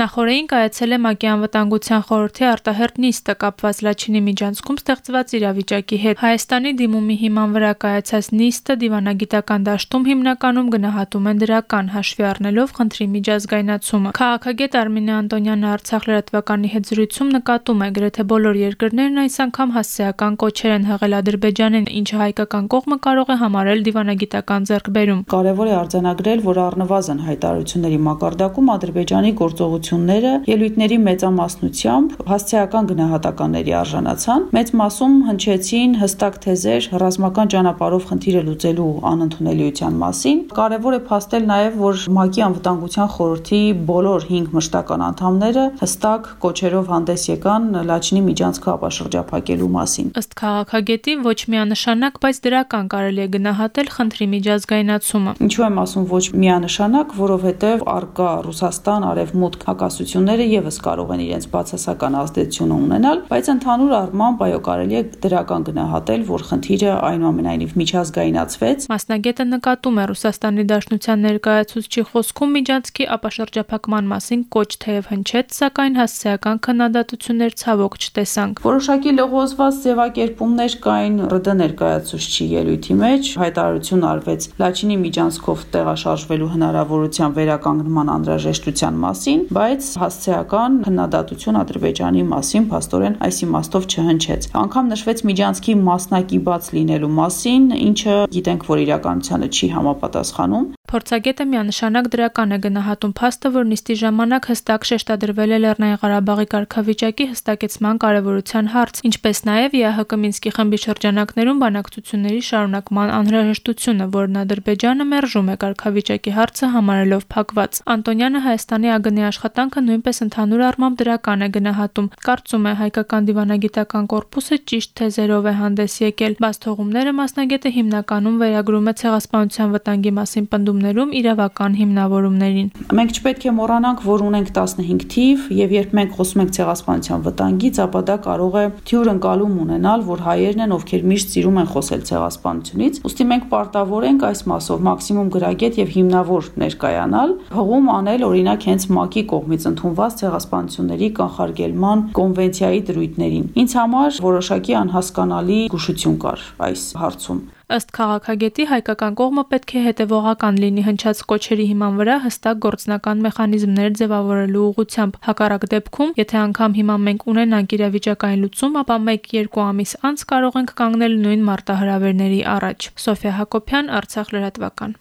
Նախորդին կայացել է ՄԱԿ-ի Անվտանգության խորհրդի արտահերթ նիստը՝ կապված Լաչինի միջանցքում ստեղծված իրավիճակի հետ։ Հայաստանի դիմումի հիման վրա կայացած նիստը դիվանագիտական դաշտում հիմնականում գնահատում են դրական՝ հաշվի առնելով խնդրի միջազգայնացումը։ Քաղաքագետ Արմինե Անտոնյանը «Արցախ» լրատվականի հետ զրույցում նկատում է՝ գրեթե բոլոր երկրներն այս անգամ հասցեական կոչեր են հղել Ադրբեջանին, ինչը հայկական կողմը կարող է համարել դիվանագիտական ձեռքբերում։ Կարևոր է արձանագրել, որ առնվազն հայտարարությունների մակարդակում Ադրբեջանի գործողությունները ելույթների մեծամասնությամբ հասցեական գնահատականների արժանացան։ Մեծ մասում հնչեցին հստակ թեզեր ռազմական ճանապարհով խնդիրը լուծելու անընդունելիության մասին։ Կարևոր է փաստել նաև, որ ՄԱԿ-ի Անվտանգության խորհրդի բոլոր 5 մշտական անդամները հստակ կոչերով հանդես եկան Լաչինի միջանցքը ապաշրջափակելու մասին։ Ըստ քաղաքագետի ոչ միանշանակ, բայց դրական կարելի է գնահատել խնդրի միջազգայնացումը։ Ինչու եմ ասում ոչ միանշանակ, որովհետև արկա Ռուսաստան, Արևմուտք հակասությունները եւս կարող են իրենց բացասական ազդեցություն ունենալ, բայց ընդհանուր առմամբ այո կարելի է դրական գնահատել, որ խնդիրը այնուամենայնիվ միջազգայնացվեց։ Մասնագետը նկատում է Ռուսաստանի Դաշնության ներկայացուցչի խոսքում միջանցքի ապաշրջափակման մասին կոչ թեև հնչեց, սակայն հասցեական քննադատություններ ցավոք չտեսանք։ Որոշակի լղոզված ձևակերպումներ կային ՌԴ ներկայացուցչի ելույթի մեջ, հայտարարություն արվեց Լաչինի միջանցքով տեղաշարժվելու հնարավորության վերականգնման անհրաժեշտության մասին, բայց հասցեական քննադատություն Ադրբեջանի մասին փաստորեն այս իմաստով չհնչեց։ Անգամ նշվեց միջանցքի մասնակի բաց լինելու մասին, ինչը գիտենք, որ իրականությանը չի համապատասխանում։ Փորձագետը միանշանակ դրական է գնահատում փաստը, որ նիստի ժամանակ հստակ շեշտադրվել է Լեռնային Ղարաբաղի կարգավիճակի հստակեցման կարևորության հարց, ինչպես նաև ԵԱՀԿ Մինսկի խմբի շրջանակներում բանակցությունների շարունակման անհրաժեշտությունը, որն Ադրբեջանը մերժում է կարգավիճակի հարցը համարելով փակված։ Անտոնյանը Հայաստանի ԱԳՆ-ի աշխատանքը նույնպես ընդհանուր առմամբ դրական է գնահատում։ Կարծում է հայկական դիվանագիտական կորպուսը ճիշտ թեզերով է հանդես եկել։ Բացթողումները մասնագետը հիմնականում վերագրում է ցեղասպանության վտանգի մասին պնդումներում իրավական հիմնավորումներին։ Մենք չպետք է մոռանանք, որ ունենք 15 թիվ եւ երբ մենք խոսում ենք ցեղասպանության վտանգից, ապա դա կարող է թյուր ընկալում ունենալ, որ հայերն են, ովքեր միշտ սիրում են խոսել ցեղասպանությունից։ Ոստի մենք պարտավոր ենք այս մասով մաքսիմում գրագետ եւ հիմնավոր ներկայանալ, հողում անել օրինակ հենց ՄԱԿ-ի կողմից ընդունված ցեղասպանությունների կանխարգելման կոնվենցիայի դրույթներին։ Ինձ համար որոշակի անհասկանալի զգուշություն կար այս հարցում։ Ըստ քաղաքագետի հայկական կողմը պետք է հետևողական լինի հնչած կոչերի հիման վրա հստակ գործնական մեխանիզմներ ձևավորելու ուղղությամբ։ Հակառակ դեպքում, եթե անգամ հիմա մենք ունենանք իրավիճակային լուծում, ապա 1-2 ամիս անց կարող ենք կանգնել նույն մարտահրավերների առաջ։ Սոֆիա Հակոբյան, Արցախ լրատվական։